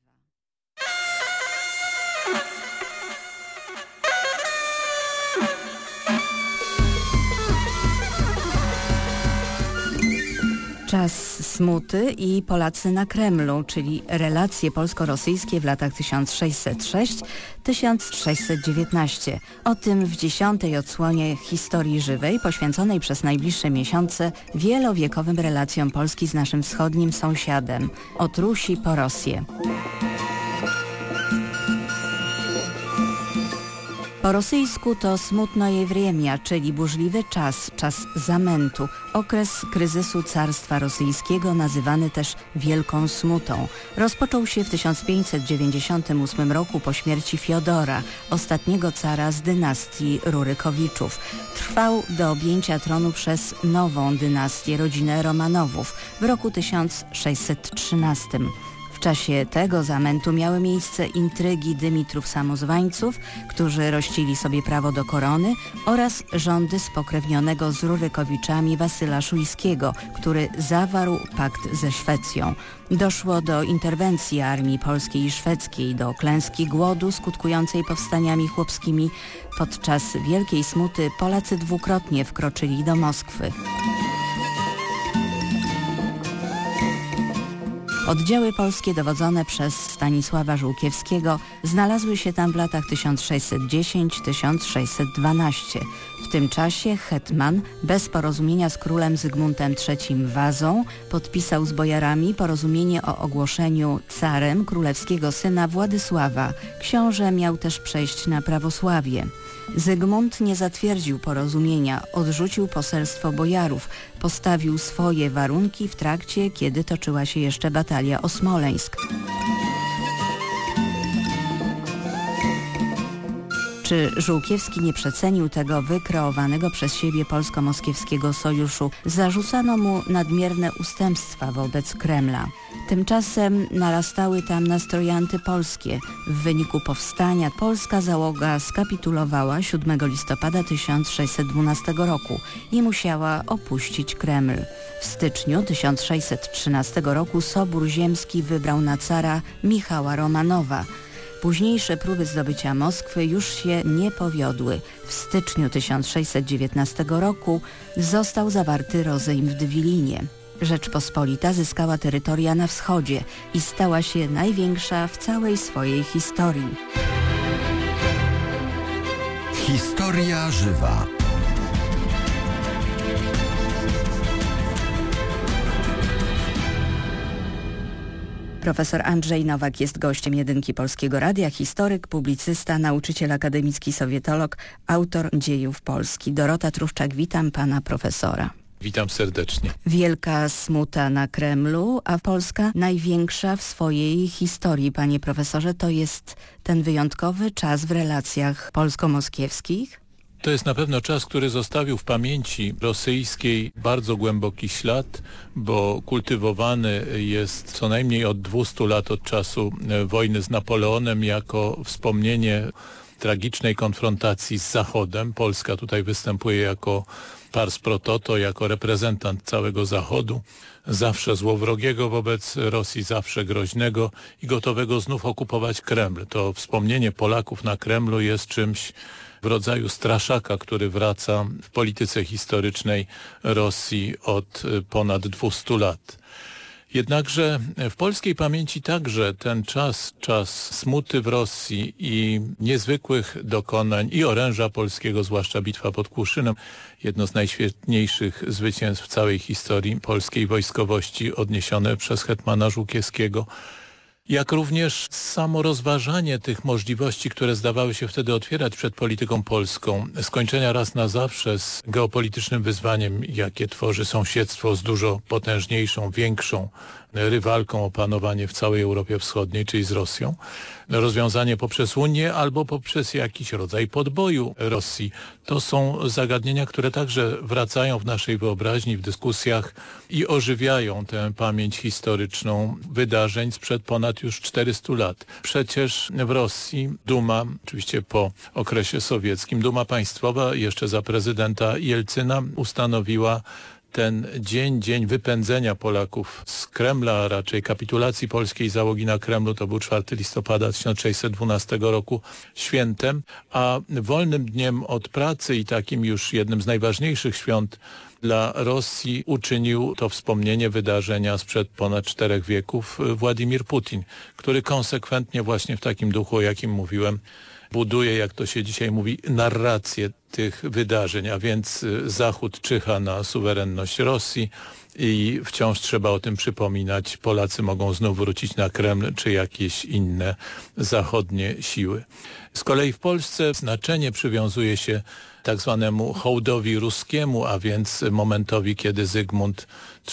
przeżywa. Czas smuty i Polacy na Kremlu, czyli relacje polsko-rosyjskie w latach 1606-1619. O tym w dziesiątej odsłonie historii żywej, poświęconej przez najbliższe miesiące wielowiekowym relacjom Polski z naszym wschodnim sąsiadem, od Rusi po Rosję. Po rosyjsku to smutnoje wriemia, czyli burzliwy czas, czas zamętu, okres kryzysu carstwa rosyjskiego nazywany też Wielką Smutą. Rozpoczął się w 1598 roku po śmierci Fiodora, ostatniego cara z dynastii Rurykowiczów. Trwał do objęcia tronu przez nową dynastię, rodzinę Romanowów w roku 1613 czasie tego zamętu miały miejsce intrygi Dymitrów Samozwańców, którzy rościli sobie prawo do korony oraz rządy spokrewnionego z Rurykowiczami Wasyla Szujskiego, który zawarł pakt ze Szwecją. Doszło do interwencji armii polskiej i szwedzkiej, do klęski głodu skutkującej powstaniami chłopskimi. Podczas Wielkiej Smuty Polacy dwukrotnie wkroczyli do Moskwy. Oddziały polskie dowodzone przez Stanisława Żółkiewskiego znalazły się tam w latach 1610-1612. W tym czasie hetman bez porozumienia z królem Zygmuntem III Wazą podpisał z bojarami porozumienie o ogłoszeniu carem królewskiego syna Władysława. Książę miał też przejść na prawosławie. Zygmunt nie zatwierdził porozumienia, odrzucił poselstwo bojarów, postawił swoje warunki w trakcie, kiedy toczyła się jeszcze batalia o Smoleńsk. Czy Żółkiewski nie przecenił tego wykreowanego przez siebie polsko-moskiewskiego sojuszu? Zarzucano mu nadmierne ustępstwa wobec Kremla. Tymczasem narastały tam nastroje antypolskie. W wyniku powstania polska załoga skapitulowała 7 listopada 1612 roku i musiała opuścić Kreml. W styczniu 1613 roku Sobór Ziemski wybrał na cara Michała Romanowa. Późniejsze próby zdobycia Moskwy już się nie powiodły. W styczniu 1619 roku został zawarty rozejm w Dwilinie. Rzeczpospolita zyskała terytoria na wschodzie i stała się największa w całej swojej historii. Historia żywa. Profesor Andrzej Nowak jest gościem Jedynki Polskiego Radia, historyk, publicysta, nauczyciel akademicki, sowietolog, autor dziejów Polski. Dorota Truszczak, witam pana profesora. Witam serdecznie. Wielka smuta na Kremlu, a Polska największa w swojej historii, panie profesorze. To jest ten wyjątkowy czas w relacjach polsko-moskiewskich? To jest na pewno czas, który zostawił w pamięci rosyjskiej bardzo głęboki ślad, bo kultywowany jest co najmniej od 200 lat od czasu e, wojny z Napoleonem jako wspomnienie tragicznej konfrontacji z Zachodem. Polska tutaj występuje jako pars pro toto, jako reprezentant całego Zachodu, zawsze złowrogiego wobec Rosji, zawsze groźnego i gotowego znów okupować Kreml. To wspomnienie Polaków na Kremlu jest czymś w rodzaju straszaka, który wraca w polityce historycznej Rosji od y, ponad 200 lat. Jednakże w polskiej pamięci także ten czas, czas smuty w Rosji i niezwykłych dokonań i oręża polskiego, zwłaszcza bitwa pod Kłuszynem, jedno z najświetniejszych zwycięstw w całej historii polskiej wojskowości odniesione przez hetmana Żółkiewskiego, jak również samo rozważanie tych możliwości, które zdawały się wtedy otwierać przed polityką polską, skończenia raz na zawsze z geopolitycznym wyzwaniem, jakie tworzy sąsiedztwo z dużo potężniejszą, większą rywalką o panowanie w całej Europie Wschodniej, czyli z Rosją. Rozwiązanie poprzez Unię albo poprzez jakiś rodzaj podboju Rosji. To są zagadnienia, które także wracają w naszej wyobraźni, w dyskusjach i ożywiają tę pamięć historyczną wydarzeń sprzed ponad już 400 lat. Przecież w Rosji Duma, oczywiście po okresie sowieckim, Duma Państwowa jeszcze za prezydenta Jelcyna ustanowiła ten dzień, dzień wypędzenia Polaków z Kremla, a raczej kapitulacji polskiej załogi na Kremlu, to był 4 listopada 1612 roku, świętem, a wolnym dniem od pracy i takim już jednym z najważniejszych świąt dla Rosji uczynił to wspomnienie wydarzenia sprzed ponad czterech wieków Władimir Putin, który konsekwentnie właśnie w takim duchu, o jakim mówiłem, buduje, jak to się dzisiaj mówi, narrację tych wydarzeń, a więc y, Zachód czyha na suwerenność Rosji i wciąż trzeba o tym przypominać. Polacy mogą znów wrócić na Kreml czy jakieś inne zachodnie siły. Z kolei w Polsce znaczenie przywiązuje się tak zwanemu hołdowi ruskiemu, a więc momentowi, kiedy Zygmunt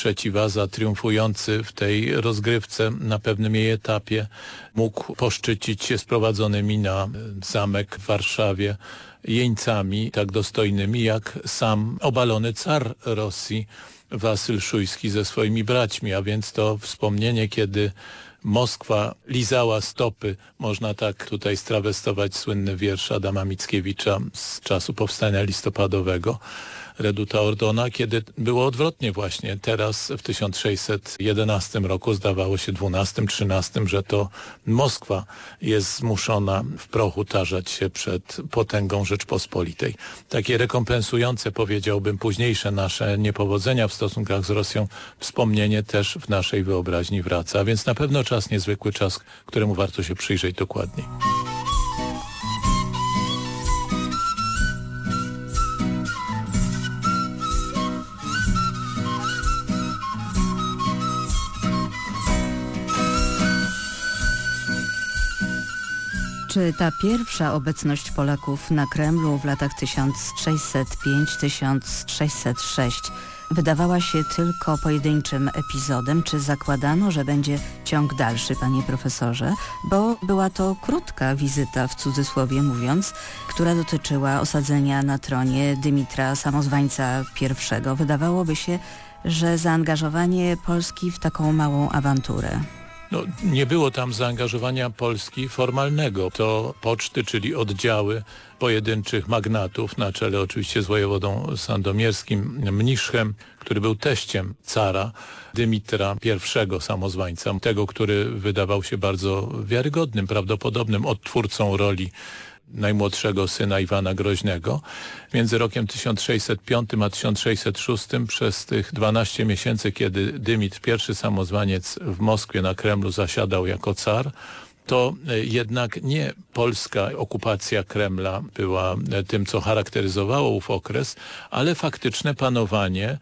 III Waza, triumfujący w tej rozgrywce na pewnym jej etapie, mógł poszczycić się sprowadzonymi na zamek w Warszawie jeńcami tak dostojnymi jak sam obalony car Rosji, Wasyl Szujski ze swoimi braćmi, a więc to wspomnienie, kiedy Moskwa lizała stopy, można tak tutaj strawestować słynny wiersz Adama Mickiewicza z czasu powstania listopadowego. Reduta Ordona, kiedy było odwrotnie właśnie. Teraz w 1611 roku zdawało się 12-13, że to Moskwa jest zmuszona w prochu tarzać się przed potęgą Rzeczpospolitej. Takie rekompensujące powiedziałbym późniejsze nasze niepowodzenia w stosunkach z Rosją wspomnienie też w naszej wyobraźni wraca. Więc na pewno czas niezwykły, czas, któremu warto się przyjrzeć dokładniej. Czy ta pierwsza obecność Polaków na Kremlu w latach 1605-1606 wydawała się tylko pojedynczym epizodem? Czy zakładano, że będzie ciąg dalszy, panie profesorze? Bo była to krótka wizyta, w cudzysłowie mówiąc, która dotyczyła osadzenia na tronie Dymitra Samozwańca I. Wydawałoby się, że zaangażowanie Polski w taką małą awanturę. No, nie było tam zaangażowania Polski formalnego. To poczty, czyli oddziały pojedynczych magnatów, na czele oczywiście z wojewodą sandomierskim Mniszchem, który był teściem cara Dymitra I samozwańca, tego, który wydawał się bardzo wiarygodnym, prawdopodobnym odtwórcą roli najmłodszego syna Iwana Groźnego. Między rokiem 1605 a 1606 przez tych 12 miesięcy, kiedy Dymitr I samozwaniec w Moskwie na Kremlu zasiadał jako car, to e, jednak nie polska okupacja Kremla była e, tym, co charakteryzowało ów okres, ale faktyczne panowanie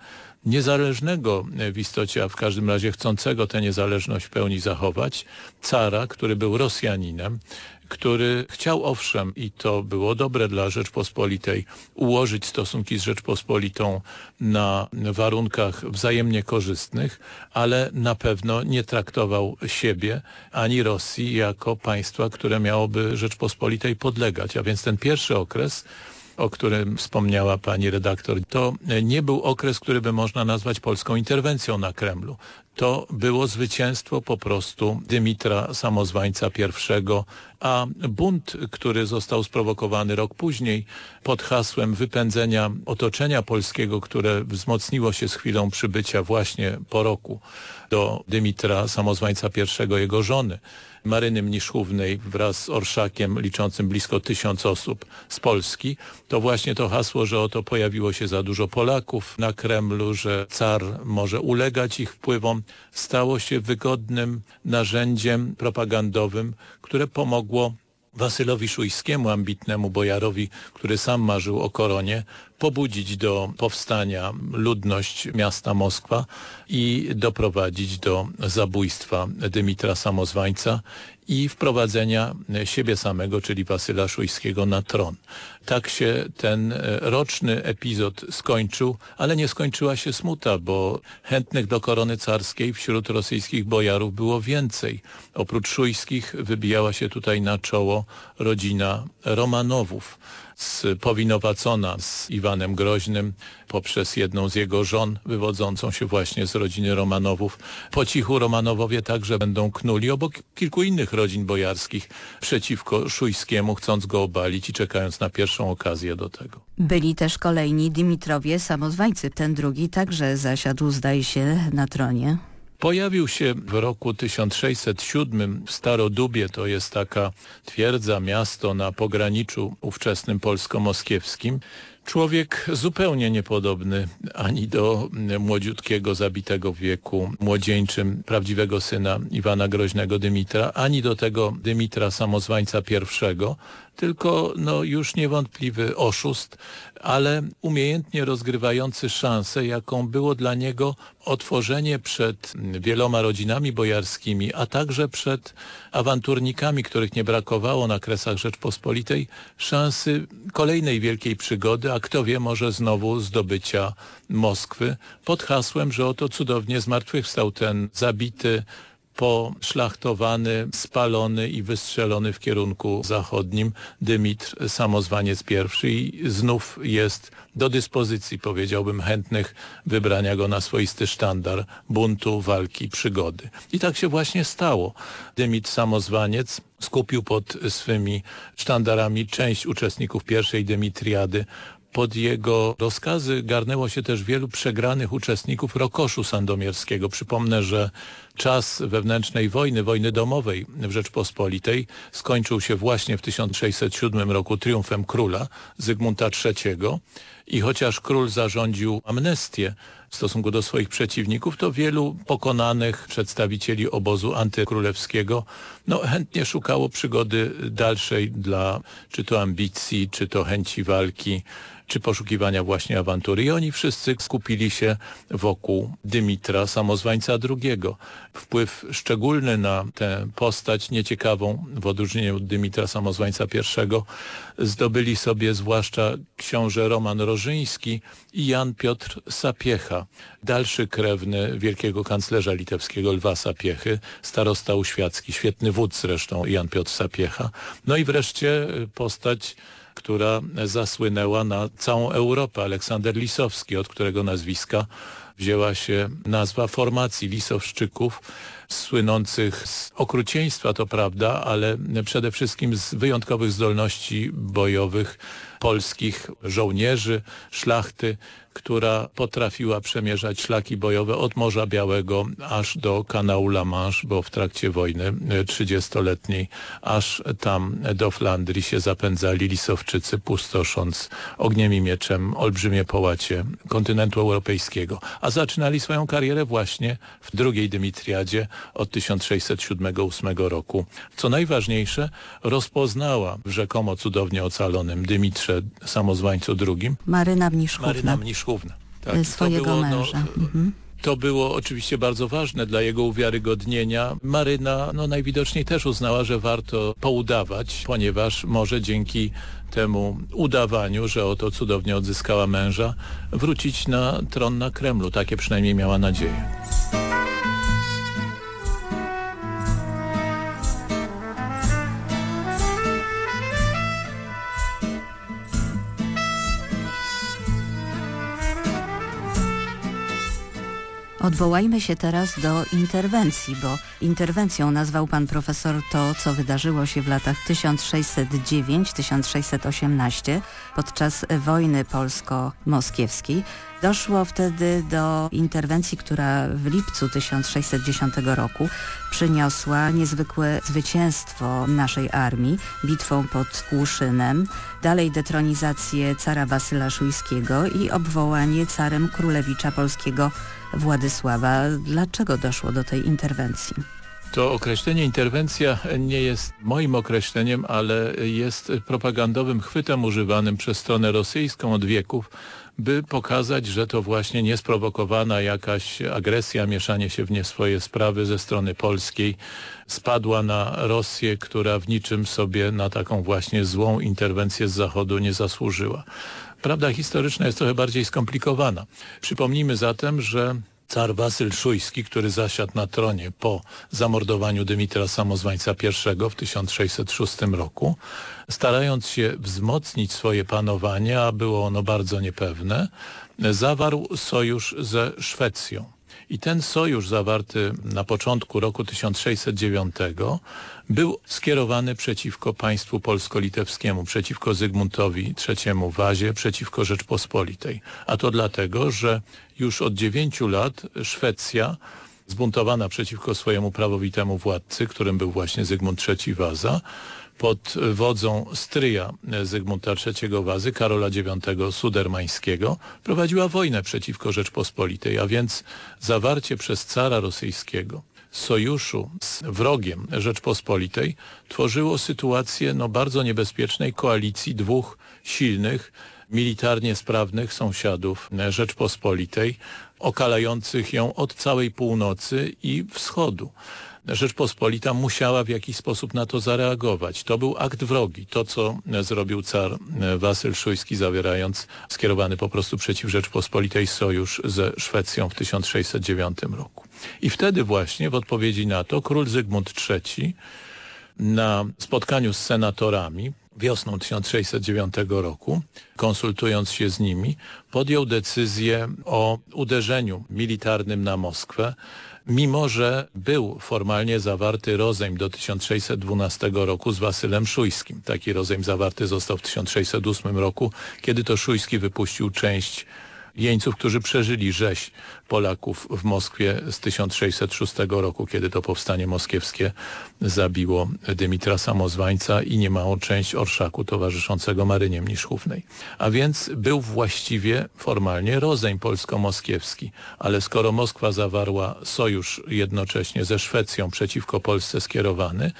niezależnego e, w istocie, a w każdym razie chcącego tę niezależność w pełni zachować, cara, który był Rosjaninem, który chciał owszem, i to było dobre dla Rzeczpospolitej, ułożyć stosunki z Rzeczpospolitą na warunkach wzajemnie korzystnych, ale na pewno nie traktował siebie ani Rosji jako państwa, które miałoby Rzeczpospolitej podlegać. A więc ten pierwszy okres o którym wspomniała pani redaktor, to nie był okres, który by można nazwać polską interwencją na Kremlu. To było zwycięstwo po prostu Dymitra Samozwańca I, a bunt, który został sprowokowany rok później pod hasłem wypędzenia otoczenia polskiego, które wzmocniło się z chwilą przybycia właśnie po roku do Dymitra Samozwańca I, jego żony, Maryny Mniszchównej wraz z Orszakiem liczącym blisko tysiąc osób z Polski, to właśnie to hasło, że oto pojawiło się za dużo Polaków na Kremlu, że car może ulegać ich wpływom, stało się wygodnym narzędziem propagandowym, które pomogło Wasylowi Szujskiemu, ambitnemu bojarowi, który sam marzył o koronie, pobudzić do powstania ludność miasta Moskwa i doprowadzić do zabójstwa Dymitra Samozwańca i wprowadzenia siebie samego, czyli Wasyla Szujskiego na tron. Tak się ten roczny epizod skończył, ale nie skończyła się smuta, bo chętnych do korony carskiej wśród rosyjskich bojarów było więcej. Oprócz Szujskich wybijała się tutaj na czoło rodzina Romanowów spowinowacona z Iwanem Groźnym poprzez jedną z jego żon wywodzącą się właśnie z rodziny Romanowów. Po cichu Romanowowie także będą knuli obok kilku innych rodzin bojarskich przeciwko Szujskiemu, chcąc go obalić i czekając na pierwszą okazję do tego. Byli też kolejni Dimitrowie samozwańcy. Ten drugi także zasiadł, zdaje się, na tronie. Pojawił się w roku 1607 w Starodubie, to jest taka twierdza, miasto na pograniczu ówczesnym polsko-moskiewskim. Człowiek zupełnie niepodobny ani do młodziutkiego, zabitego w wieku młodzieńczym prawdziwego syna Iwana Groźnego Dymitra, ani do tego Dymitra samozwańca pierwszego, tylko no, już niewątpliwy oszust, ale umiejętnie rozgrywający szansę, jaką było dla niego otworzenie przed wieloma rodzinami bojarskimi, a także przed awanturnikami, których nie brakowało na kresach Rzeczpospolitej, szansy kolejnej wielkiej przygody, a kto wie, może znowu zdobycia Moskwy, pod hasłem, że oto cudownie zmartwychwstał ten zabity poszlachtowany, spalony i wystrzelony w kierunku zachodnim Dymitr Samozwaniec I i znów jest do dyspozycji, powiedziałbym, chętnych wybrania go na swoisty sztandar buntu, walki, przygody. I tak się właśnie stało. Dymitr Samozwaniec skupił pod swymi sztandarami część uczestników pierwszej Dymitriady, pod jego rozkazy garnęło się też wielu przegranych uczestników Rokoszu Sandomierskiego. Przypomnę, że czas wewnętrznej wojny, wojny domowej w Rzeczpospolitej skończył się właśnie w 1607 roku triumfem króla Zygmunta III i chociaż król zarządził amnestię w stosunku do swoich przeciwników, to wielu pokonanych przedstawicieli obozu antykrólewskiego no, chętnie szukało przygody dalszej dla czy to ambicji, czy to chęci walki, czy poszukiwania właśnie awantury. I oni wszyscy skupili się wokół Dymitra, samozwańca II. Wpływ szczególny na tę postać nieciekawą w odróżnieniu od Dymitra, samozwańca I zdobyli sobie zwłaszcza książę Roman Rożyński i Jan Piotr Sapiecha, dalszy krewny wielkiego kanclerza litewskiego Lwa Sapiechy, starosta uświacki, świetny wódz zresztą Jan Piotr Sapiecha. No i wreszcie postać która zasłynęła na całą Europę. Aleksander Lisowski, od którego nazwiska wzięła się nazwa formacji Lisowszczyków, słynących z okrucieństwa, to prawda, ale przede wszystkim z wyjątkowych zdolności bojowych polskich żołnierzy, szlachty, która potrafiła przemierzać szlaki bojowe od Morza Białego aż do kanału La Manche, bo w trakcie wojny 30-letniej aż tam do Flandrii się zapędzali Lisowczycy, pustosząc ogniem i mieczem olbrzymie połacie kontynentu europejskiego. A zaczynali swoją karierę właśnie w drugiej Dymitriadzie od 1607-8 roku. Co najważniejsze, rozpoznała w rzekomo cudownie ocalonym Dymitrze Samozwańcu II Maryna Mniszchówna. Maryna Tak, swojego było, no, męża. No, mhm. To było oczywiście bardzo ważne dla jego uwiarygodnienia. Maryna no, najwidoczniej też uznała, że warto poudawać, ponieważ może dzięki temu udawaniu, że oto cudownie odzyskała męża, wrócić na tron na Kremlu. Takie przynajmniej miała nadzieję. Odwołajmy się teraz do interwencji, bo interwencją nazwał pan profesor to, co wydarzyło się w latach 1609-1618 podczas wojny polsko-moskiewskiej. Doszło wtedy do interwencji, która w lipcu 1610 roku przyniosła niezwykłe zwycięstwo naszej armii bitwą pod Kłuszynem, dalej detronizację cara Wasyla Szujskiego i obwołanie carem królewicza polskiego Władysława. Dlaczego doszło do tej interwencji? To określenie interwencja nie jest moim określeniem, ale jest propagandowym chwytem używanym przez stronę rosyjską od wieków, by pokazać, że to właśnie niesprowokowana jakaś agresja, mieszanie się w nie swoje sprawy ze strony polskiej spadła na Rosję, która w niczym sobie na taką właśnie złą interwencję z Zachodu nie zasłużyła. Prawda historyczna jest trochę bardziej skomplikowana. Przypomnijmy zatem, że car Wasyl Szujski, który zasiadł na tronie po zamordowaniu Dymitra Samozwańca I w 1606 roku, starając się wzmocnić swoje panowanie, a było ono bardzo niepewne, zawarł sojusz ze Szwecją. I ten sojusz zawarty na początku roku 1609 był skierowany przeciwko państwu polsko-litewskiemu, przeciwko Zygmuntowi III Wazie, przeciwko Rzeczpospolitej. A to dlatego, że już od dziewięciu lat Szwecja zbuntowana przeciwko swojemu prawowitemu władcy, którym był właśnie Zygmunt III Waza, pod wodzą stryja Zygmunta III Wazy, Karola IX Sudermańskiego, prowadziła wojnę przeciwko Rzeczpospolitej, a więc zawarcie przez cara rosyjskiego sojuszu z wrogiem Rzeczpospolitej tworzyło sytuację no, bardzo niebezpiecznej koalicji dwóch silnych, militarnie sprawnych sąsiadów Rzeczpospolitej, okalających ją od całej północy i wschodu. Rzeczpospolita musiała w jakiś sposób na to zareagować. To był akt wrogi. To, co zrobił car Wasyl Szujski, zawierając skierowany po prostu przeciw Rzeczpospolitej sojusz ze Szwecją w 1609 roku. I wtedy właśnie w odpowiedzi na to król Zygmunt III na spotkaniu z senatorami wiosną 1609 roku, konsultując się z nimi, podjął decyzję o uderzeniu militarnym na Moskwę, mimo że był formalnie zawarty rozejm do 1612 roku z Wasylem Szujskim. Taki rozejm zawarty został w 1608 roku, kiedy to Szujski wypuścił część jeńców, którzy przeżyli rzeź Polaków w Moskwie z 1606 roku, kiedy to powstanie moskiewskie zabiło Dymitra Samozwańca i niemałą część orszaku towarzyszącego Marynie Mniszchównej. A więc był właściwie formalnie rozejm polsko-moskiewski, ale skoro Moskwa zawarła sojusz jednocześnie ze Szwecją przeciwko Polsce skierowany,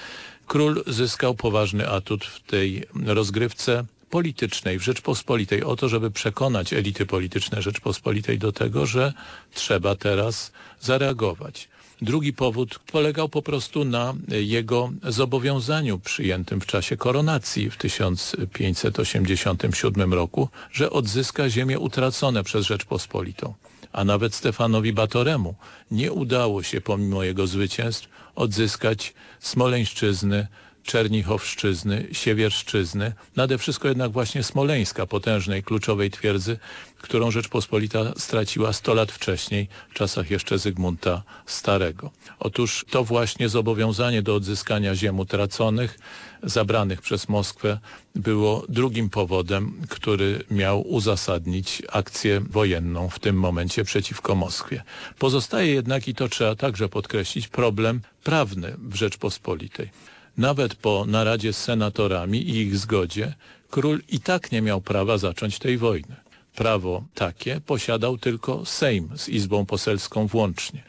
król zyskał poważny atut w tej rozgrywce politycznej w Rzeczpospolitej o to, żeby przekonać elity polityczne Rzeczpospolitej do tego, że trzeba teraz zareagować. Drugi powód polegał po prostu na jego zobowiązaniu przyjętym w czasie koronacji w 1587 roku, że odzyska ziemię utracone przez Rzeczpospolitą. A nawet Stefanowi Batoremu nie udało się pomimo jego zwycięstw odzyskać Smoleńszczyzny, Czernichowszczyzny, Siewierszczyzny, nade wszystko jednak właśnie Smoleńska, potężnej, kluczowej twierdzy, którą Rzeczpospolita straciła 100 lat wcześniej, w czasach jeszcze Zygmunta Starego. Otóż to właśnie zobowiązanie do odzyskania ziem utraconych, zabranych przez Moskwę, było drugim powodem, który miał uzasadnić akcję wojenną w tym momencie przeciwko Moskwie. Pozostaje jednak, i to trzeba także podkreślić, problem prawny w Rzeczpospolitej. Nawet po naradzie z senatorami i ich zgodzie król i tak nie miał prawa zacząć tej wojny. Prawo takie posiadał tylko Sejm z Izbą Poselską włącznie.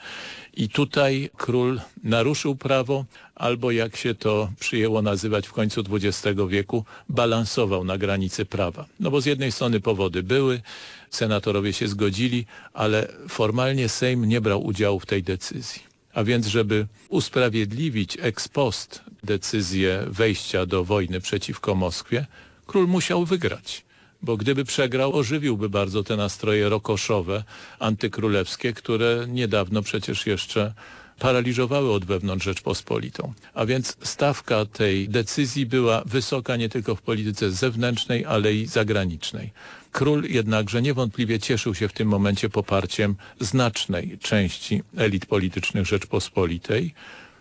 I tutaj król naruszył prawo, albo jak się to przyjęło nazywać w końcu XX wieku, balansował na granicy prawa. No bo z jednej strony powody były, senatorowie się zgodzili, ale formalnie Sejm nie brał udziału w tej decyzji. A więc, żeby usprawiedliwić ex post decyzję wejścia do wojny przeciwko Moskwie, król musiał wygrać. Bo gdyby przegrał, ożywiłby bardzo te nastroje rokoszowe, antykrólewskie, które niedawno przecież jeszcze paraliżowały od wewnątrz Rzeczpospolitą. A więc stawka tej decyzji była wysoka nie tylko w polityce zewnętrznej, ale i zagranicznej. Król jednakże niewątpliwie cieszył się w tym momencie poparciem znacznej części elit politycznych Rzeczpospolitej.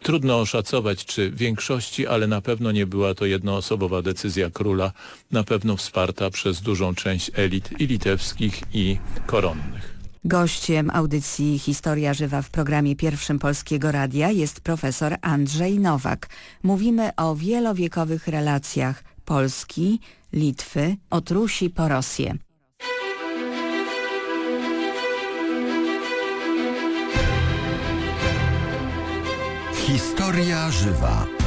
Trudno oszacować, czy większości, ale na pewno nie była to jednoosobowa decyzja króla, na pewno wsparta przez dużą część elit i litewskich, i koronnych. Gościem audycji Historia Żywa w programie pierwszym Polskiego Radia jest profesor Andrzej Nowak. Mówimy o wielowiekowych relacjach Polski, Litwy, od Rusi po Rosję. Historia Żywa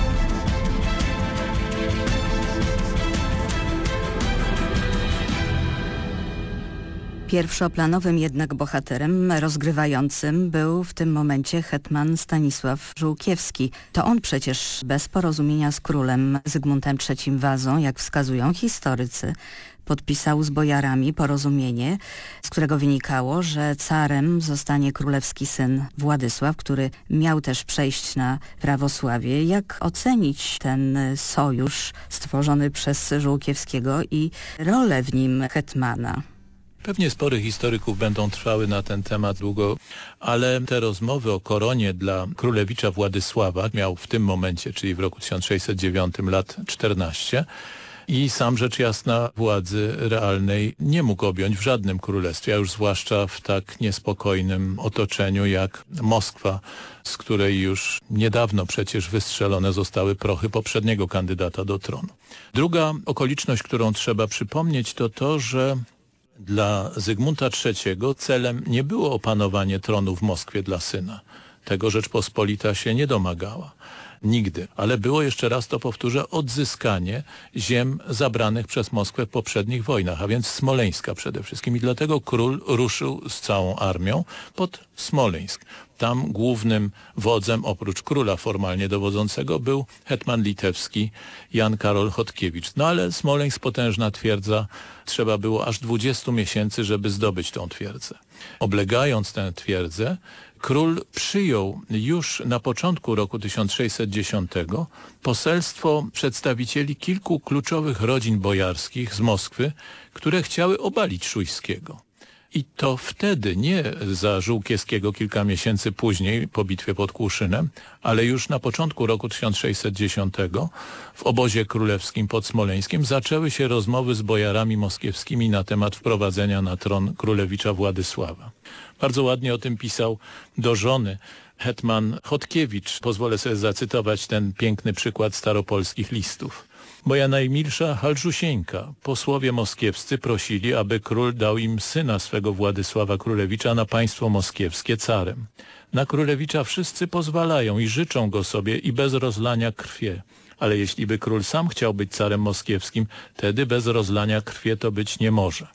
Pierwszoplanowym jednak bohaterem rozgrywającym był w tym momencie hetman Stanisław Żółkiewski. To on przecież bez porozumienia z królem Zygmuntem III Wazą, jak wskazują historycy, podpisał z bojarami porozumienie, z którego wynikało, że carem zostanie królewski syn Władysław, który miał też przejść na prawosławie. Jak ocenić ten sojusz stworzony przez Żółkiewskiego i rolę w nim hetmana? Pewnie spory historyków będą trwały na ten temat długo, ale te rozmowy o koronie dla królewicza Władysława miał w tym momencie, czyli w roku 1609 lat 14 i sam rzecz jasna władzy realnej nie mógł objąć w żadnym królestwie, a już zwłaszcza w tak niespokojnym otoczeniu jak Moskwa, z której już niedawno przecież wystrzelone zostały prochy poprzedniego kandydata do tronu. Druga okoliczność, którą trzeba przypomnieć to to, że dla Zygmunta III celem nie było opanowanie tronu w Moskwie dla syna. Tego Rzeczpospolita się nie domagała. Nigdy. Ale było jeszcze raz to powtórzę, odzyskanie ziem zabranych przez Moskwę w poprzednich wojnach, a więc Smoleńska przede wszystkim. I dlatego król ruszył z całą armią pod Smoleńsk. Tam głównym wodzem, oprócz króla formalnie dowodzącego, był hetman litewski Jan Karol Chodkiewicz. No ale Smoleńsk, potężna twierdza, trzeba było aż 20 miesięcy, żeby zdobyć tą twierdzę. Oblegając tę twierdzę, król przyjął już na początku roku 1610 poselstwo przedstawicieli kilku kluczowych rodzin bojarskich z Moskwy, które chciały obalić Szujskiego. I to wtedy, nie za Żółkiewskiego kilka miesięcy później, po bitwie pod Kłuszynem, ale już na początku roku 1610 w obozie królewskim pod Smoleńskiem zaczęły się rozmowy z bojarami moskiewskimi na temat wprowadzenia na tron królewicza Władysława. Bardzo ładnie o tym pisał do żony hetman Chodkiewicz. Pozwolę sobie zacytować ten piękny przykład staropolskich listów. Moja najmilsza Halżusieńka, posłowie moskiewscy prosili, aby król dał im syna swego Władysława Królewicza na państwo moskiewskie carem. Na królewicza wszyscy pozwalają i życzą go sobie i bez rozlania krwie. Ale jeśli by król sam chciał być carem moskiewskim, wtedy bez rozlania krwie to być nie może.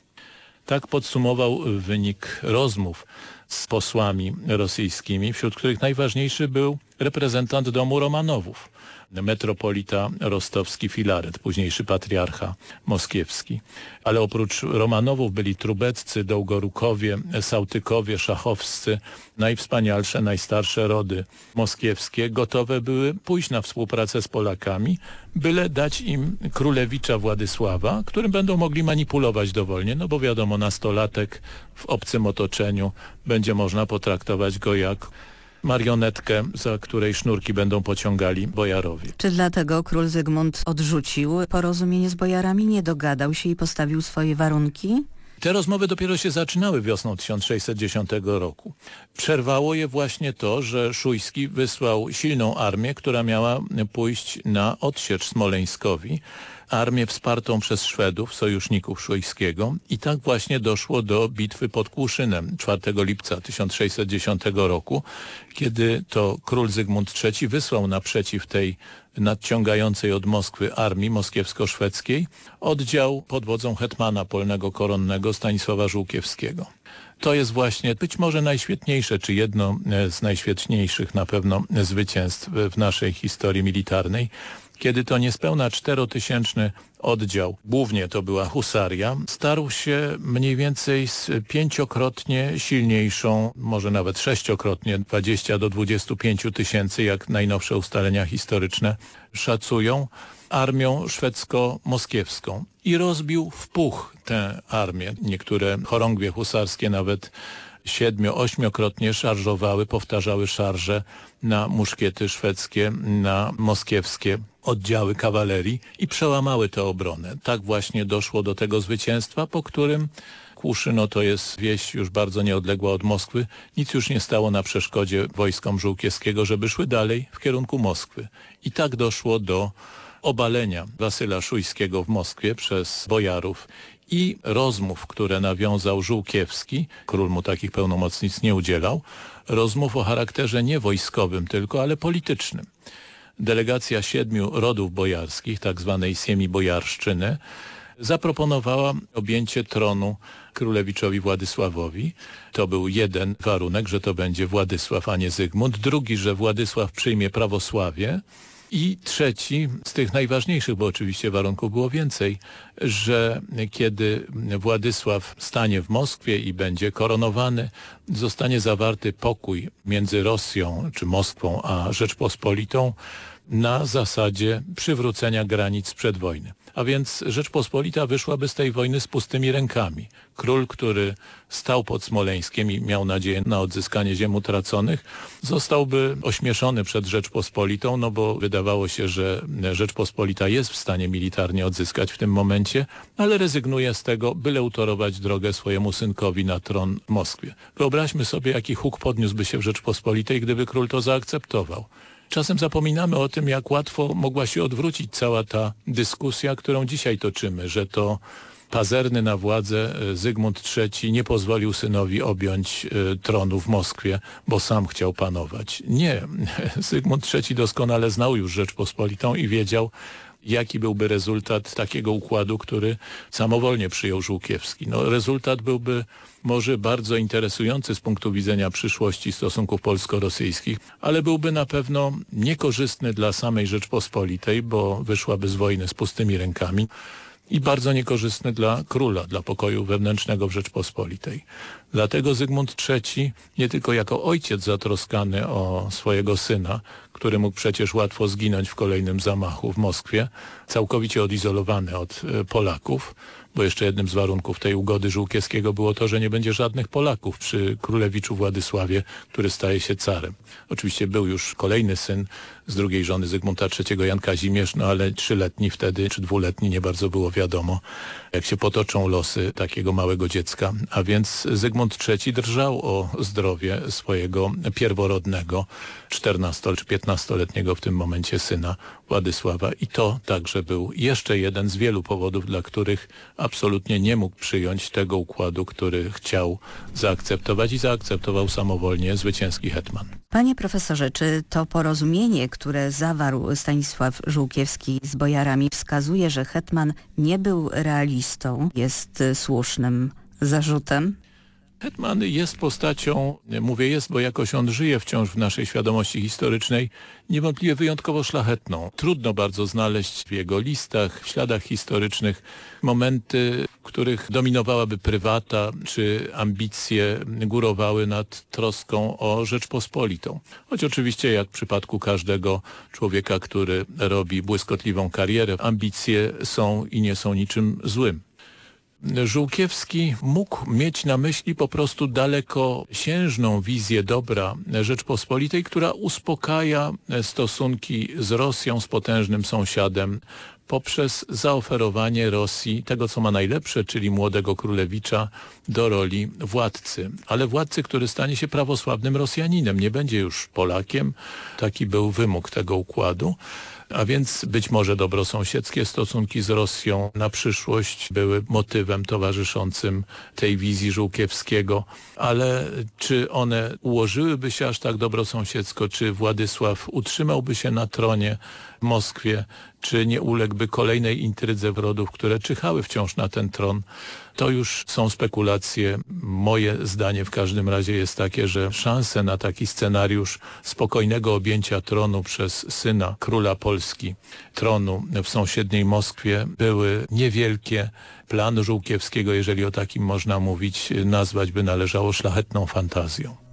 Tak podsumował wynik rozmów z posłami rosyjskimi, wśród których najważniejszy był reprezentant domu Romanowów, metropolita rostowski Filaret, późniejszy patriarcha moskiewski. Ale oprócz Romanowów byli Trubeccy, Dołgorukowie, Sautykowie, Szachowscy, najwspanialsze, najstarsze rody moskiewskie, gotowe były pójść na współpracę z Polakami, byle dać im królewicza Władysława, którym będą mogli manipulować dowolnie, no bo wiadomo, nastolatek w obcym otoczeniu będzie można potraktować go jak marionetkę, za której sznurki będą pociągali bojarowie. Czy dlatego król Zygmunt odrzucił porozumienie z bojarami, nie dogadał się i postawił swoje warunki? Te rozmowy dopiero się zaczynały wiosną 1610 roku. Przerwało je właśnie to, że Szujski wysłał silną armię, która miała pójść na odsiecz Smoleńskowi, armię wspartą przez Szwedów, sojuszników Szujskiego i tak właśnie doszło do bitwy pod Kłuszynem 4 lipca 1610 roku, kiedy to król Zygmunt III wysłał naprzeciw tej nadciągającej od Moskwy armii moskiewsko-szwedzkiej oddział pod wodzą hetmana polnego koronnego Stanisława Żółkiewskiego. To jest właśnie być może najświetniejsze, czy jedno z najświetniejszych na pewno zwycięstw w naszej historii militarnej, kiedy to niespełna czterotysięczny oddział, głównie to była husaria, starł się mniej więcej z pięciokrotnie silniejszą, może nawet sześciokrotnie, 20 do 25 tysięcy, jak najnowsze ustalenia historyczne szacują, armią szwedzko-moskiewską i rozbił w puch tę armię. Niektóre chorągwie husarskie nawet siedmiu, ośmiokrotnie szarżowały, powtarzały szarże na muszkiety szwedzkie, na moskiewskie oddziały kawalerii i przełamały tę obronę. Tak właśnie doszło do tego zwycięstwa, po którym Kłuszyno to jest wieś już bardzo nieodległa od Moskwy. Nic już nie stało na przeszkodzie wojskom Żółkiewskiego, żeby szły dalej w kierunku Moskwy. I tak doszło do obalenia Wasyla Szujskiego w Moskwie przez bojarów i rozmów, które nawiązał Żółkiewski, król mu takich pełnomocnic nie udzielał, rozmów o charakterze nie wojskowym tylko, ale politycznym. Delegacja siedmiu rodów bojarskich, tak zwanej Siemi Bojarszczyny, zaproponowała objęcie tronu królewiczowi Władysławowi. To był jeden warunek, że to będzie Władysław, a nie Zygmunt. Drugi, że Władysław przyjmie prawosławie. I trzeci, z tych najważniejszych, bo oczywiście warunków było więcej, że kiedy Władysław stanie w Moskwie i będzie koronowany, zostanie zawarty pokój między Rosją czy Moskwą a Rzeczpospolitą na zasadzie przywrócenia granic przed wojny a więc Rzeczpospolita wyszłaby z tej wojny z pustymi rękami. Król, który stał pod Smoleńskiem i miał nadzieję na odzyskanie ziem utraconych, zostałby ośmieszony przed Rzeczpospolitą, no bo wydawało się, że Rzeczpospolita jest w stanie militarnie odzyskać w tym momencie, ale rezygnuje z tego, byle utorować drogę swojemu synkowi na tron w Moskwie. Wyobraźmy sobie, jaki huk podniósłby się w Rzeczpospolitej, gdyby król to zaakceptował. Czasem zapominamy o tym, jak łatwo mogła się odwrócić cała ta dyskusja, którą dzisiaj toczymy, że to pazerny na władzę e, Zygmunt III nie pozwolił synowi objąć e, tronu w Moskwie, bo sam chciał panować. Nie, Zygmunt III doskonale znał już Rzeczpospolitą i wiedział, jaki byłby rezultat takiego układu, który samowolnie przyjął Żółkiewski. No, rezultat byłby może bardzo interesujący z punktu widzenia przyszłości stosunków polsko-rosyjskich, ale byłby na pewno niekorzystny dla samej Rzeczpospolitej, bo wyszłaby z wojny z pustymi rękami i bardzo niekorzystny dla króla, dla pokoju wewnętrznego w Rzeczpospolitej. Dlatego Zygmunt III, nie tylko jako ojciec zatroskany o swojego syna, który mógł przecież łatwo zginąć w kolejnym zamachu w Moskwie, całkowicie odizolowany od e, Polaków, bo jeszcze jednym z warunków tej ugody Żółkiewskiego było to, że nie będzie żadnych Polaków przy królewiczu Władysławie, który staje się carem. Oczywiście był już kolejny syn z drugiej żony Zygmunta III, Jan Kazimierz, no ale trzyletni wtedy, czy dwuletni, nie bardzo było wiadomo, jak się potoczą losy takiego małego dziecka. A więc Zygmunt III drżał o zdrowie swojego pierworodnego, 14 czy 15-letniego w tym momencie syna Władysława i to także był jeszcze jeden z wielu powodów, dla których absolutnie nie mógł przyjąć tego układu, który chciał zaakceptować i zaakceptował samowolnie zwycięski hetman. Panie profesorze, czy to porozumienie, które zawarł Stanisław Żółkiewski z bojarami wskazuje, że hetman nie był realistą, jest słusznym zarzutem? Hetman jest postacią, mówię jest, bo jakoś on żyje wciąż w naszej świadomości historycznej, niewątpliwie wyjątkowo szlachetną. Trudno bardzo znaleźć w jego listach, w śladach historycznych momenty, w których dominowałaby prywata, czy ambicje górowały nad troską o Rzeczpospolitą. Choć oczywiście jak w przypadku każdego człowieka, który robi błyskotliwą karierę, ambicje są i nie są niczym złym. Żółkiewski mógł mieć na myśli po prostu dalekosiężną wizję dobra Rzeczpospolitej, która uspokaja stosunki z Rosją, z potężnym sąsiadem, poprzez zaoferowanie Rosji tego, co ma najlepsze, czyli młodego królewicza do roli władcy. Ale władcy, który stanie się prawosławnym Rosjaninem, nie będzie już Polakiem. Taki był wymóg tego układu. A więc być może dobrosąsiedzkie stosunki z Rosją na przyszłość były motywem towarzyszącym tej wizji Żółkiewskiego, ale czy one ułożyłyby się aż tak dobrosąsiedzko, czy Władysław utrzymałby się na tronie w Moskwie, czy nie uległby kolejnej intrydze wrodów, które czyhały wciąż na ten tron, to już są spekulacje. Moje zdanie w każdym razie jest takie, że szanse na taki scenariusz spokojnego objęcia tronu przez syna króla Polski, tronu w sąsiedniej Moskwie były niewielkie. Plan Żółkiewskiego, jeżeli o takim można mówić, nazwać by należało szlachetną fantazją.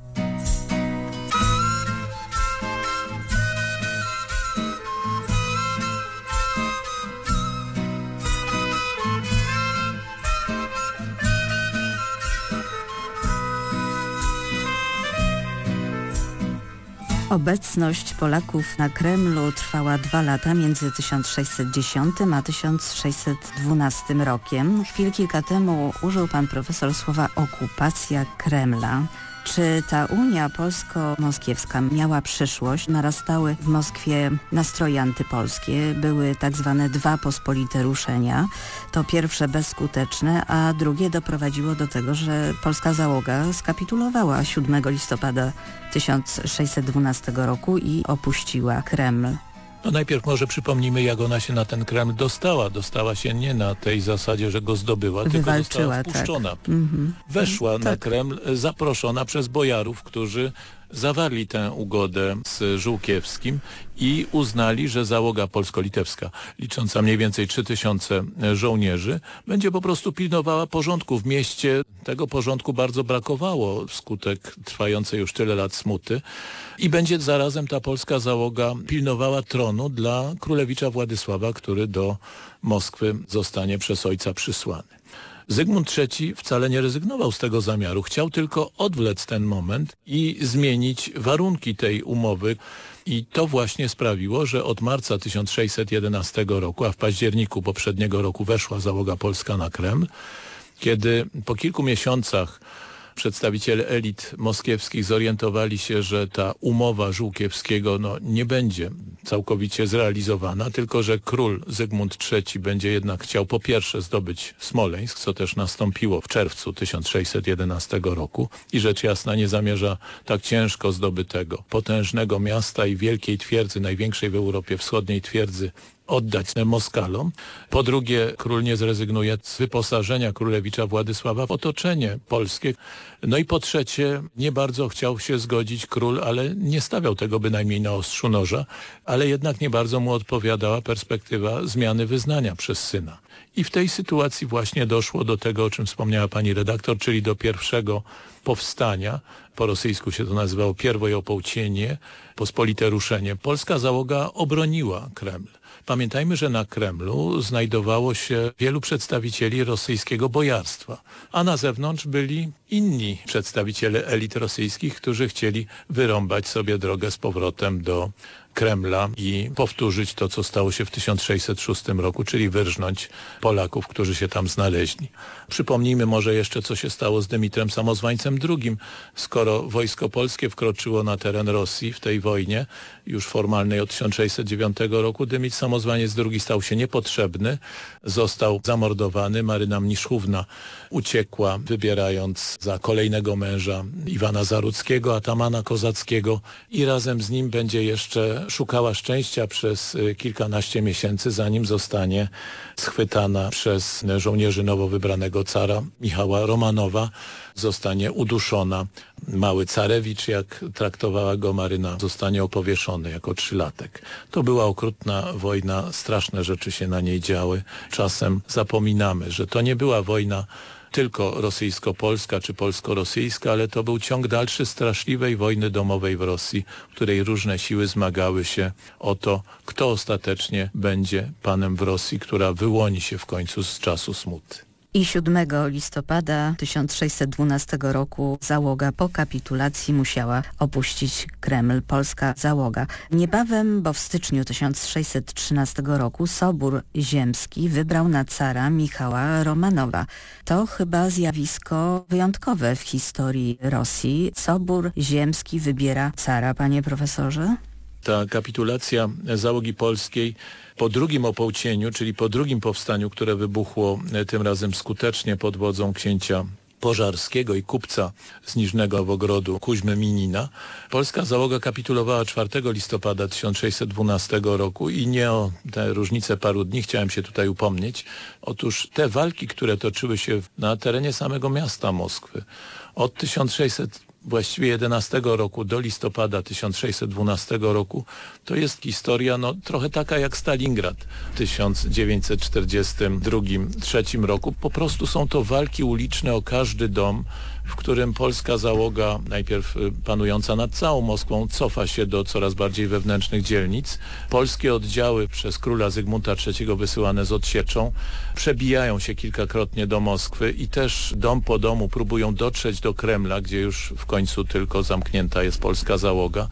Obecność Polaków na Kremlu trwała dwa lata między 1610 a 1612 rokiem. Chwil kilka temu użył pan profesor słowa okupacja Kremla. Czy ta Unia Polsko-Moskiewska miała przyszłość? Narastały w Moskwie nastroje antypolskie, były tak zwane dwa pospolite ruszenia. To pierwsze bezskuteczne, a drugie doprowadziło do tego, że polska załoga skapitulowała 7 listopada 1612 roku i opuściła Kreml. No najpierw może przypomnijmy, jak ona się na ten Kreml dostała. Dostała się nie na tej zasadzie, że go zdobyła, tylko została tak. wpuszczona. Tak. Weszła tak. na Kreml zaproszona przez bojarów, którzy zawarli tę ugodę z Żółkiewskim i uznali, że załoga polsko-litewska, licząca mniej więcej 3000 żołnierzy, będzie po prostu pilnowała porządku w mieście. Tego porządku bardzo brakowało wskutek trwającej już tyle lat smuty i będzie zarazem ta polska załoga pilnowała tronu dla królewicza Władysława, który do Moskwy zostanie przez ojca przysłany. Zygmunt III wcale nie rezygnował z tego zamiaru. Chciał tylko odwlec ten moment i zmienić warunki tej umowy. I to właśnie sprawiło, że od marca 1611 roku, a w październiku poprzedniego roku weszła załoga polska na Kreml, kiedy po kilku miesiącach przedstawiciele elit moskiewskich zorientowali się, że ta umowa Żółkiewskiego no, nie będzie całkowicie zrealizowana, tylko że król Zygmunt III będzie jednak chciał po pierwsze zdobyć Smoleńsk, co też nastąpiło w czerwcu 1611 roku. I rzecz jasna nie zamierza tak ciężko zdobytego, potężnego miasta i wielkiej twierdzy, największej w Europie Wschodniej twierdzy oddać Moskalom. Po drugie, król nie zrezygnuje z wyposażenia królewicza Władysława w otoczenie polskie. No i po trzecie, nie bardzo chciał się zgodzić król, ale nie stawiał tego bynajmniej na ostrzu noża, ale jednak nie bardzo mu odpowiadała perspektywa zmiany wyznania przez syna. I w tej sytuacji właśnie doszło do tego, o czym wspomniała pani redaktor, czyli do pierwszego powstania. Po rosyjsku się to nazywało Pierwoje Opołcienie, pospolite ruszenie. Polska załoga obroniła Kreml. Pamiętajmy, że na Kremlu znajdowało się wielu przedstawicieli rosyjskiego bojarstwa, a na zewnątrz byli inni przedstawiciele elit rosyjskich, którzy chcieli wyrąbać sobie drogę z powrotem do Kremla i powtórzyć to, co stało się w 1606 roku, czyli wyrżnąć Polaków, którzy się tam znaleźli. Przypomnijmy może jeszcze, co się stało z Dymitrem Samozwańcem II. Skoro wojsko polskie wkroczyło na teren Rosji w tej wojnie, już formalnej od 1609 roku, Dymitr Samozwaniec II stał się niepotrzebny, został zamordowany, Maryna Mniszchówna uciekła, wybierając za kolejnego męża Iwana Zarudzkiego, atamana kozackiego i razem z nim będzie jeszcze szukała szczęścia przez y, kilkanaście miesięcy, zanim zostanie schwytana przez żołnierzy nowo wybranego cara Michała Romanowa, zostanie uduszona. Mały carewicz, jak traktowała go Maryna, zostanie opowieszony jako trzylatek. To była okrutna wojna, straszne rzeczy się na niej działy. Czasem zapominamy, że to nie była wojna tylko rosyjsko-polska czy polsko-rosyjska, ale to był ciąg dalszy straszliwej wojny domowej w Rosji, w której różne siły zmagały się o to, kto ostatecznie będzie panem w Rosji, która wyłoni się w końcu z czasu smuty. I 7 listopada 1612 roku załoga po kapitulacji musiała opuścić Kreml, polska załoga. Niebawem, bo w styczniu 1613 roku Sobór Ziemski wybrał na cara Michała Romanowa. To chyba zjawisko wyjątkowe w historii Rosji. Sobór Ziemski wybiera cara, panie profesorze? Ta kapitulacja załogi polskiej po drugim opołcieniu, czyli po drugim powstaniu, które wybuchło e, tym razem skutecznie pod wodzą księcia Pożarskiego i kupca z Niżnego Ogrodu Kuźmy Minina. Polska załoga kapitulowała 4 listopada 1612 roku i nie o te różnice paru dni chciałem się tutaj upomnieć. Otóż te walki, które toczyły się na terenie samego miasta Moskwy od 1600 właściwie 11 roku do listopada 1612 roku, to jest historia no, trochę taka jak Stalingrad w 1942-1943 roku. Po prostu są to walki uliczne o każdy dom, w którym polska załoga, najpierw y, panująca nad całą Moskwą, cofa się do coraz bardziej wewnętrznych dzielnic. Polskie oddziały przez króla Zygmunta III wysyłane z odsieczą przebijają się kilkakrotnie do Moskwy i też dom po domu próbują dotrzeć do Kremla, gdzie już w końcu tylko zamknięta jest polska załoga.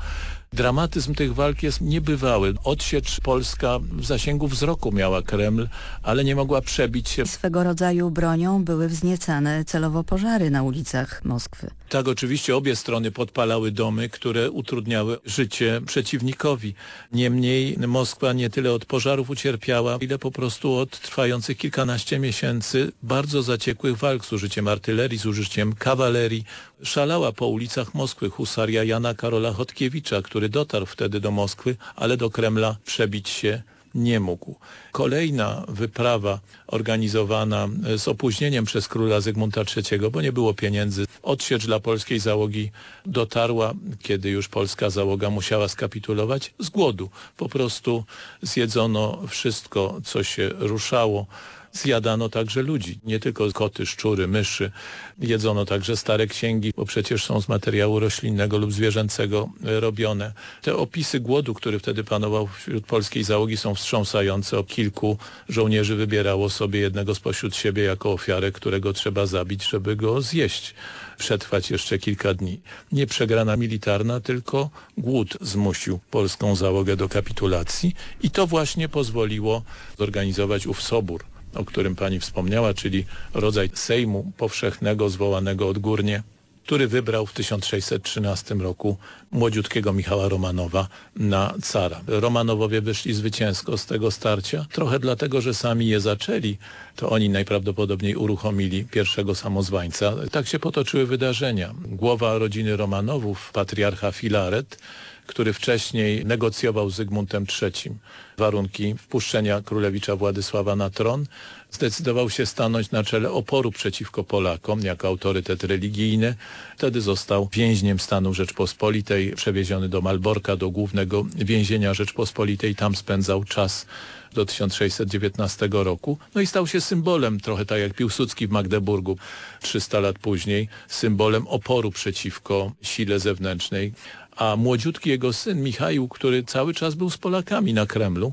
Dramatyzm tych walk jest niebywały. Odsiecz Polska w zasięgu wzroku miała Kreml, ale nie mogła przebić się. Swego rodzaju bronią były wzniecane celowo pożary na ulicach Moskwy. Tak, oczywiście obie strony podpalały domy, które utrudniały życie przeciwnikowi. Niemniej Moskwa nie tyle od pożarów ucierpiała, ile po prostu od trwających kilkanaście miesięcy bardzo zaciekłych walk z użyciem artylerii, z użyciem kawalerii, szalała po ulicach Moskwy husaria Jana Karola Chodkiewicza, który dotarł wtedy do Moskwy, ale do Kremla przebić się nie mógł. Kolejna wyprawa organizowana z opóźnieniem przez króla Zygmunta III, bo nie było pieniędzy. Odsiecz dla polskiej załogi dotarła, kiedy już polska załoga musiała skapitulować z głodu. Po prostu zjedzono wszystko, co się ruszało zjadano także ludzi, nie tylko koty, szczury, myszy. Jedzono także stare księgi, bo przecież są z materiału roślinnego lub zwierzęcego robione. Te opisy głodu, który wtedy panował wśród polskiej załogi są wstrząsające. O kilku żołnierzy wybierało sobie jednego spośród siebie jako ofiarę, którego trzeba zabić, żeby go zjeść przetrwać jeszcze kilka dni. Nie przegrana militarna, tylko głód zmusił polską załogę do kapitulacji i to właśnie pozwoliło zorganizować ów sobór o którym pani wspomniała, czyli rodzaj Sejmu Powszechnego zwołanego odgórnie, który wybrał w 1613 roku młodziutkiego Michała Romanowa na cara. Romanowowie wyszli zwycięsko z tego starcia, trochę dlatego, że sami je zaczęli, to oni najprawdopodobniej uruchomili pierwszego samozwańca. Tak się potoczyły wydarzenia. Głowa rodziny Romanowów, patriarcha Filaret, który wcześniej negocjował z Zygmuntem III warunki wpuszczenia królewicza Władysława na tron, zdecydował się stanąć na czele oporu przeciwko Polakom jako autorytet religijny. Wtedy został więźniem stanu Rzeczpospolitej, przewieziony do Malborka, do głównego więzienia Rzeczpospolitej. Tam spędzał czas do 1619 roku. No i stał się symbolem, trochę tak jak Piłsudski w Magdeburgu 300 lat później, symbolem oporu przeciwko sile zewnętrznej a młodziutki jego syn Michał, który cały czas był z Polakami na Kremlu,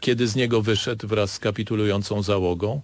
kiedy z niego wyszedł wraz z kapitulującą załogą,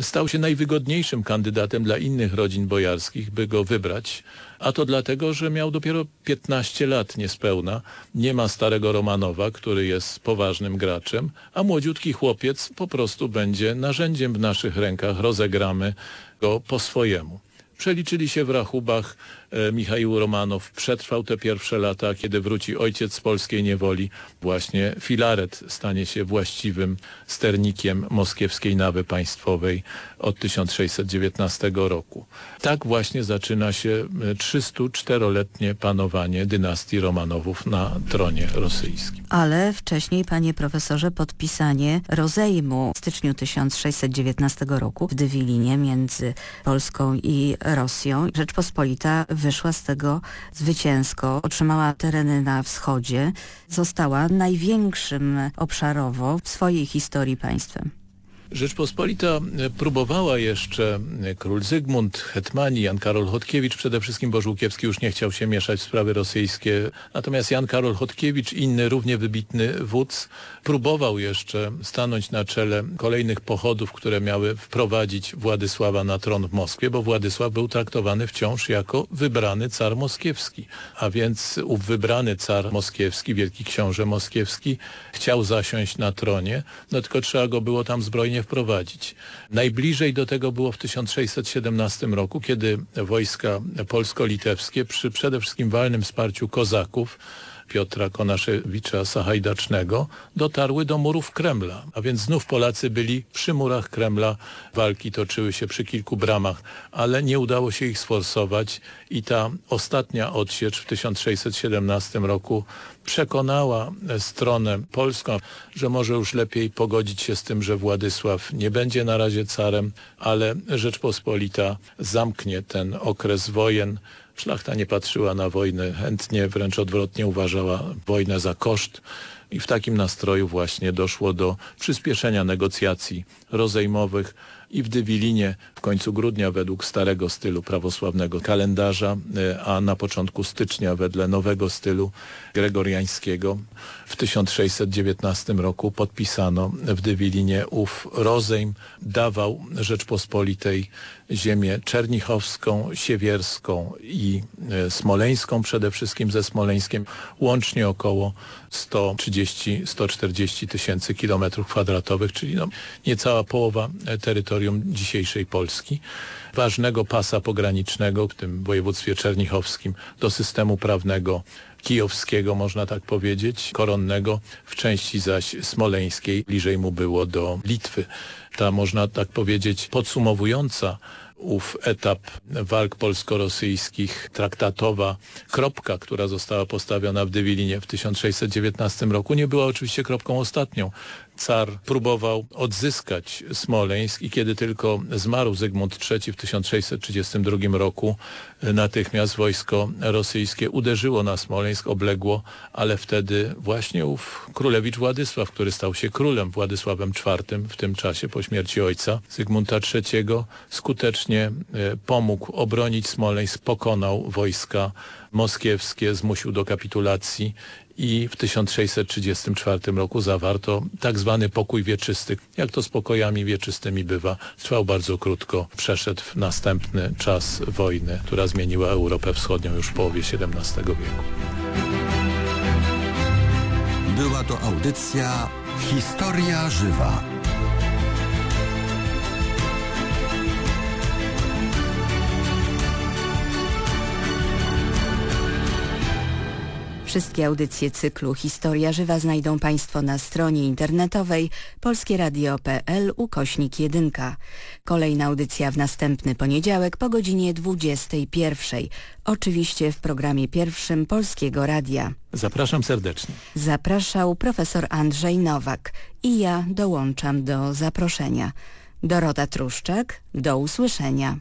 stał się najwygodniejszym kandydatem dla innych rodzin bojarskich, by go wybrać, a to dlatego, że miał dopiero 15 lat niespełna, nie ma starego Romanowa, który jest poważnym graczem, a młodziutki chłopiec po prostu będzie narzędziem w naszych rękach, rozegramy go po swojemu. Przeliczyli się w rachubach. E, Michał Romanow przetrwał te pierwsze lata, kiedy wróci ojciec z polskiej niewoli. Właśnie Filaret stanie się właściwym sternikiem moskiewskiej nawy państwowej od 1619 roku. Tak właśnie zaczyna się 304-letnie e, panowanie dynastii Romanowów na tronie rosyjskim. Ale wcześniej, panie profesorze, podpisanie rozejmu w styczniu 1619 roku w Dywilinie między Polską i Rosją. Rzeczpospolita wyszła z tego zwycięsko, otrzymała tereny na wschodzie, została największym obszarowo w swojej historii państwem. Rzeczpospolita e, próbowała jeszcze, e, król Zygmunt, hetmani, Jan Karol Chodkiewicz, przede wszystkim bo Żółkiewski już nie chciał się mieszać w sprawy rosyjskie, natomiast Jan Karol Chodkiewicz, inny równie wybitny wódz, próbował jeszcze stanąć na czele kolejnych pochodów, które miały wprowadzić Władysława na tron w Moskwie, bo Władysław był traktowany wciąż jako wybrany car moskiewski, a więc ów wybrany car moskiewski, wielki książę moskiewski, chciał zasiąść na tronie, no tylko trzeba go było tam zbrojnie wprowadzić. Najbliżej do tego było w 1617 roku, kiedy wojska polsko-litewskie przy przede wszystkim walnym wsparciu kozaków Piotra Konaszewicza Sahajdacznego dotarły do murów Kremla. A więc znów Polacy byli przy murach Kremla. Walki toczyły się przy kilku bramach, ale nie udało się ich sforsować i ta ostatnia odsiecz w 1617 roku przekonała stronę polską, że może już lepiej pogodzić się z tym, że Władysław nie będzie na razie carem, ale Rzeczpospolita zamknie ten okres wojen Szlachta nie patrzyła na wojnę chętnie, wręcz odwrotnie uważała wojnę za koszt i w takim nastroju właśnie doszło do przyspieszenia negocjacji rozejmowych i w Dywilinie w końcu grudnia według starego stylu prawosławnego kalendarza, e, a na początku stycznia wedle nowego stylu gregoriańskiego w 1619 roku podpisano w Dywilinie ów rozejm dawał Rzeczpospolitej ziemię czernichowską, siewierską i e, smoleńską, przede wszystkim ze Smoleńskiem, łącznie około 130-140 tysięcy kilometrów kwadratowych, czyli no, niecała połowa e, terytorium dzisiejszej Polski ważnego pasa pogranicznego w tym województwie czernichowskim do systemu prawnego kijowskiego, można tak powiedzieć, koronnego, w części zaś smoleńskiej, bliżej mu było do Litwy. Ta, można tak powiedzieć, podsumowująca ów etap walk polsko-rosyjskich, traktatowa kropka, która została postawiona w Dywilinie w 1619 roku, nie była oczywiście kropką ostatnią car próbował odzyskać Smoleńsk i kiedy tylko zmarł Zygmunt III w 1632 roku, natychmiast wojsko rosyjskie uderzyło na Smoleńsk, obległo, ale wtedy właśnie ów królewicz Władysław, który stał się królem Władysławem IV w tym czasie po śmierci ojca Zygmunta III, skutecznie e, pomógł obronić Smoleńsk, pokonał wojska moskiewskie, zmusił do kapitulacji i w 1634 roku zawarto tak zwany pokój wieczysty. Jak to z pokojami wieczystymi bywa, trwał bardzo krótko. Przeszedł w następny czas wojny, która zmieniła Europę Wschodnią już w połowie XVII wieku. Była to audycja Historia Żywa. Wszystkie audycje cyklu Historia Żywa znajdą Państwo na stronie internetowej polskieradio.pl ukośnik 1. Kolejna audycja w następny poniedziałek po godzinie 21. Oczywiście w programie pierwszym Polskiego Radia. Zapraszam serdecznie. Zapraszał profesor Andrzej Nowak i ja dołączam do zaproszenia. Dorota Truszczak, do usłyszenia.